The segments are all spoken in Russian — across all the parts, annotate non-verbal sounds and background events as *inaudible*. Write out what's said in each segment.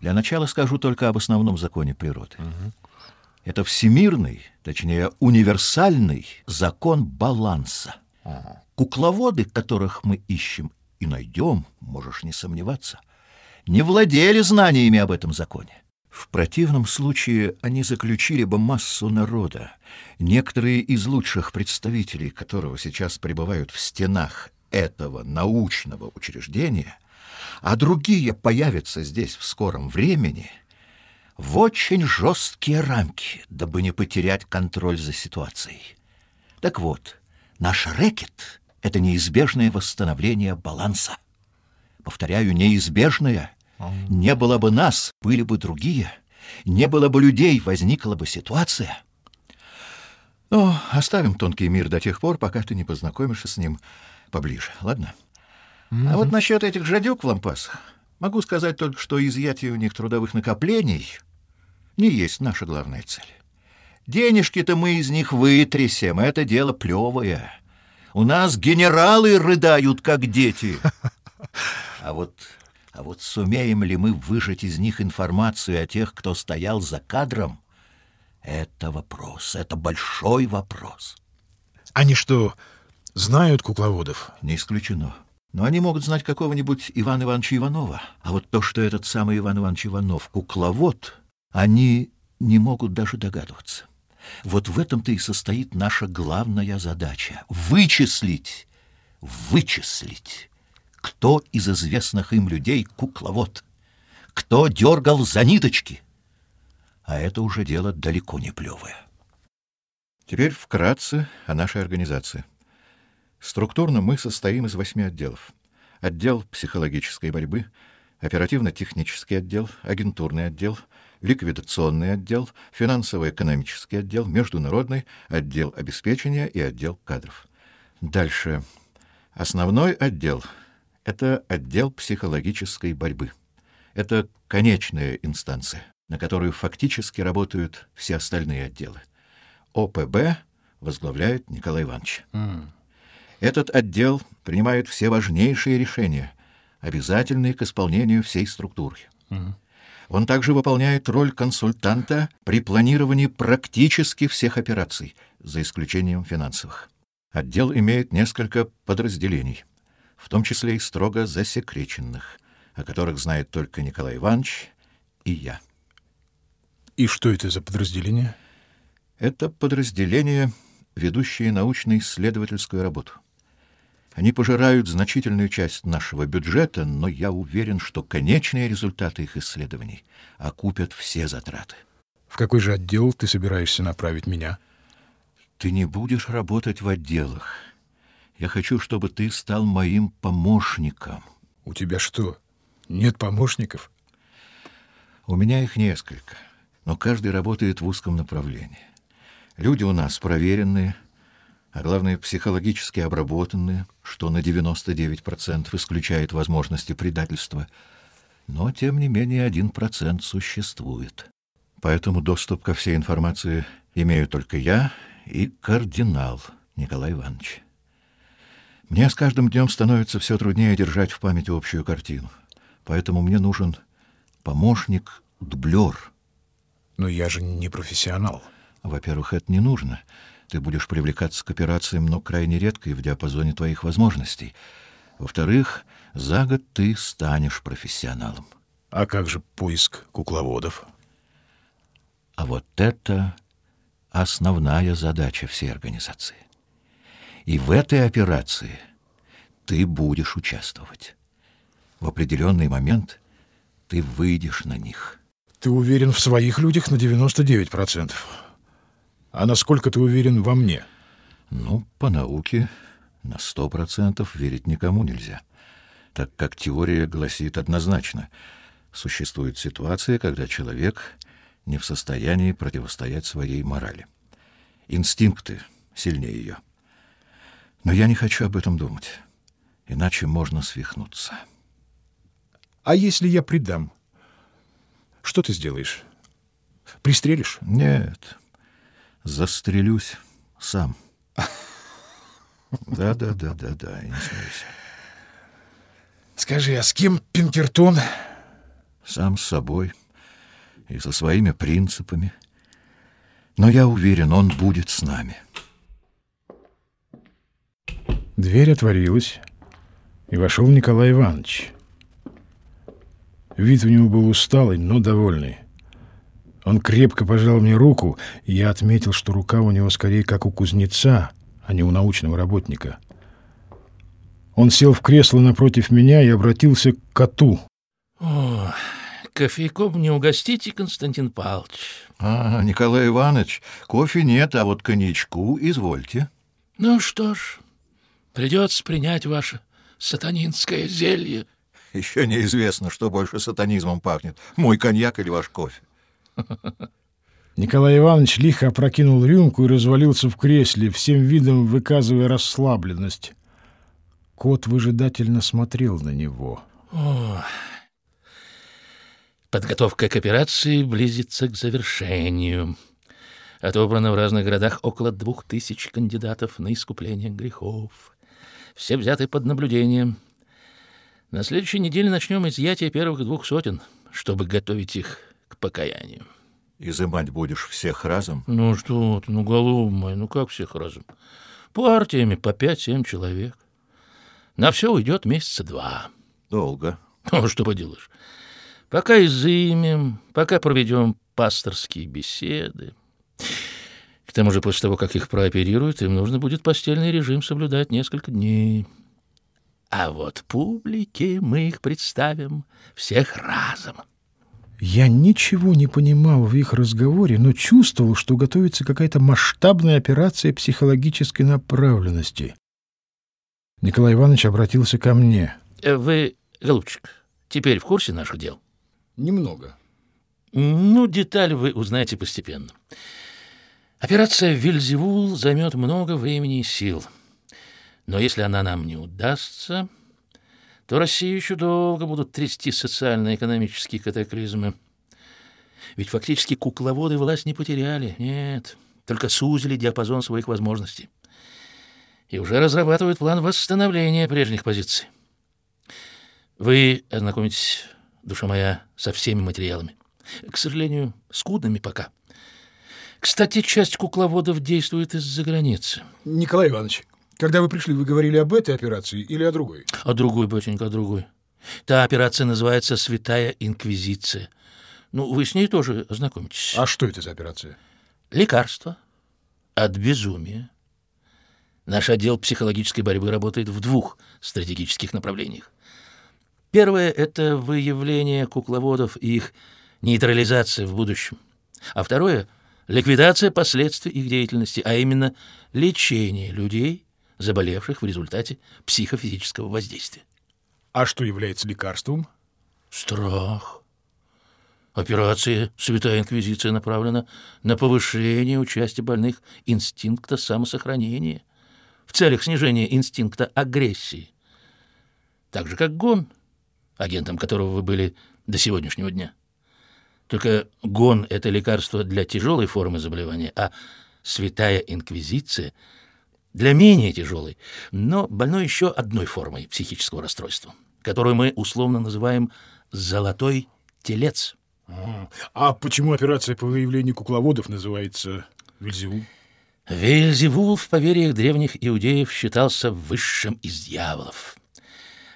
Для начала скажу только об основном законе природы. Это всемирный, точнее, универсальный закон баланса. Кукловоды, которых мы ищем и найдем, можешь не сомневаться, не владели знаниями об этом законе. В противном случае они заключили бы массу народа, некоторые из лучших представителей которого сейчас пребывают в стенах этого научного учреждения, а другие появятся здесь в скором времени, в очень жесткие рамки, дабы не потерять контроль за ситуацией. Так вот, наш рэкет — это неизбежное восстановление баланса. Повторяю, неизбежное — не было бы нас, были бы другие. Не было бы людей, возникла бы ситуация. Но оставим тонкий мир до тех пор, пока ты не познакомишься с ним поближе, ладно? А вот насчет этих жадюк в лампасах могу сказать только, что изъятие у них трудовых накоплений не есть наша главная цель. Денежки-то мы из них вытрясем, это дело плевое. У нас генералы рыдают, как дети. *laughs* А вот а вот сумеем ли мы выжать из них информацию о тех, кто стоял за кадром, это вопрос, это большой вопрос. Они что, знают кукловодов? Не исключено. Но они могут знать какого-нибудь Ивана Ивановича Иванова. А вот то, что этот самый Иван Иванович Иванов кукловод, они не могут даже догадываться. Вот в этом-то и состоит наша главная задача — вычислить, вычислить кто из известных им людей кукловод, кто дергал за ниточки. А это уже дело далеко не плевое. Теперь вкратце о нашей организации. Структурно мы состоим из восьми отделов. Отдел психологической борьбы, оперативно-технический отдел, агентурный отдел, ликвидационный отдел, финансово-экономический отдел, международный отдел обеспечения и отдел кадров. Дальше. Основной отдел — это отдел психологической борьбы. Это конечная инстанция, на которую фактически работают все остальные отделы. ОПБ возглавляет Николай Иванович. Mm. Этот отдел принимает все важнейшие решения, обязательные к исполнению всей структуры. Mm. Он также выполняет роль консультанта при планировании практически всех операций, за исключением финансовых. Отдел имеет несколько подразделений в том числе и строго засекреченных, о которых знает только Николай Иванович и я. И что это за подразделение? Это подразделение, ведущее научно-исследовательскую работу. Они пожирают значительную часть нашего бюджета, но я уверен, что конечные результаты их исследований окупят все затраты. В какой же отдел ты собираешься направить меня? Ты не будешь работать в отделах. Я хочу, чтобы ты стал моим помощником. У тебя что, нет помощников? У меня их несколько, но каждый работает в узком направлении. Люди у нас проверенные, а главное, психологически обработанные, что на 99% исключает возможности предательства. Но, тем не менее, один процент существует. Поэтому доступ ко всей информации имею только я и кардинал Николай Иванович. Мне с каждым днем становится все труднее держать в памяти общую картину. Поэтому мне нужен помощник, дублер. Но я же не профессионал. Во-первых, это не нужно. Ты будешь привлекаться к операциям, но крайне редко и в диапазоне твоих возможностей. Во-вторых, за год ты станешь профессионалом. А как же поиск кукловодов? А вот это основная задача всей организации. И в этой операции ты будешь участвовать. В определенный момент ты выйдешь на них. Ты уверен в своих людях на 99%. А насколько ты уверен во мне? Ну, по науке на 100% верить никому нельзя, так как теория гласит однозначно. Существует ситуация, когда человек не в состоянии противостоять своей морали. Инстинкты сильнее ее. Но я не хочу об этом думать, иначе можно свихнуться. А если я предам? Что ты сделаешь? Пристрелишь? Нет, застрелюсь сам. Да-да-да-да-да, не смейся. Скажи, а с кем Пинкертон? сам с собой и со своими принципами. Но я уверен, он будет с нами. Дверь отворилась, и вошел Николай Иванович. Вид у него был усталый, но довольный. Он крепко пожал мне руку, и я отметил, что рука у него скорее как у кузнеца, а не у научного работника. Он сел в кресло напротив меня и обратился к коту. О, кофейком не угостите, Константин Павлович? А, Николай Иванович, кофе нет, а вот коньячку извольте. Ну что ж, придется принять ваше сатанинское зелье. Еще неизвестно, что больше сатанизмом пахнет, мой коньяк или ваш кофе. Николай Иванович лихо опрокинул рюмку и развалился в кресле, всем видом выказывая расслабленность. Кот выжидательно смотрел на него. Подготовка к операции близится к завершению. Отобрано в разных городах около двух тысяч кандидатов на искупление грехов. Все взяты под наблюдением. На следующей неделе начнем изъятие первых двух сотен, чтобы готовить их к покаянию. Изымать будешь всех разом? Ну что ты, ну, голова моя, ну как всех разом? Партиями по пять-семь человек. На все уйдет месяца два. Долго. Ну, что поделаешь. Пока изымем, пока проведем пасторские беседы. К тому же, после того, как их прооперируют, им нужно будет постельный режим соблюдать несколько дней. А вот публике мы их представим всех разом. Я ничего не понимал в их разговоре, но чувствовал, что готовится какая-то масштабная операция психологической направленности. Николай Иванович обратился ко мне. Э, Вы, голубчик, теперь в курсе наших дел? Немного. Ну, детали вы узнаете постепенно. Операция «Вильзевул» займет много времени и сил. Но если она нам не удастся, то Россию еще долго будут трясти социально-экономические катаклизмы. Ведь фактически кукловоды власть не потеряли. Нет, только сузили диапазон своих возможностей. И уже разрабатывают план восстановления прежних позиций. Вы ознакомитесь, душа моя, со всеми материалами. К сожалению, скудными пока. Кстати, часть кукловодов действует из-за границы. Николай Иванович, когда вы пришли, вы говорили об этой операции или о другой? А другой, батенька, а другой. Та операция называется «Святая Инквизиция». Ну, вы с ней тоже ознакомитесь. А что это за операция? Лекарство от безумия. Наш отдел психологической борьбы работает в двух стратегических направлениях. Первое — это выявление кукловодов и их нейтрализация в будущем. А второе — ликвидация последствий их деятельности, а именно лечение людей, заболевших в результате психофизического воздействия. А что является лекарством? Страх. Операция «Святая Инквизиция» направлена на повышение участия больных инстинкта самосохранения в целях снижения инстинкта агрессии. Так же, как ГОН, агентом которого вы были до сегодняшнего дня. Только ГОН — это лекарство для тяжелой формы заболевания, а «Святая Инквизиция» — для менее тяжелой, но больной еще одной формой психического расстройства, которую мы условно называем «золотой телец». А, а почему операция по выявлению кукловодов называется Вильзевул? Вельзевул в поверьях древних иудеев считался высшим из дьяволов.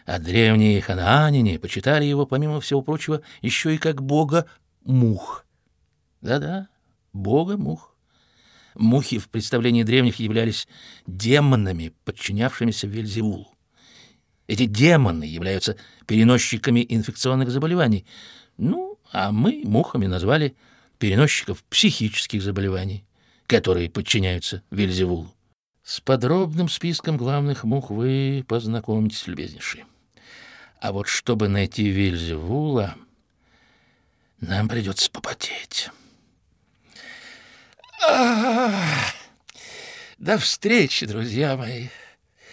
А древние ханаанины почитали его, помимо всего прочего, еще и как бога мух. Да-да, бога мух. Мухи в представлении древних являлись демонами, подчинявшимися Вельзевулу. Эти демоны являются переносчиками инфекционных заболеваний. Ну, а мы мухами назвали переносчиков психических заболеваний, которые подчиняются Вельзевулу. С подробным списком главных мух вы познакомитесь, любезнейшие. А вот чтобы найти Вельзевула, нам придется попотеть. До встречи, друзья мои.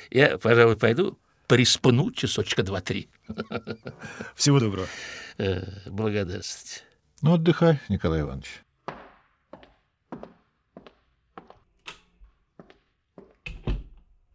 Я, пожалуй, пойду приспну часочка два-три. Всего доброго. Э, Благодарствуйте. Ну, отдыхай, Николай Иванович.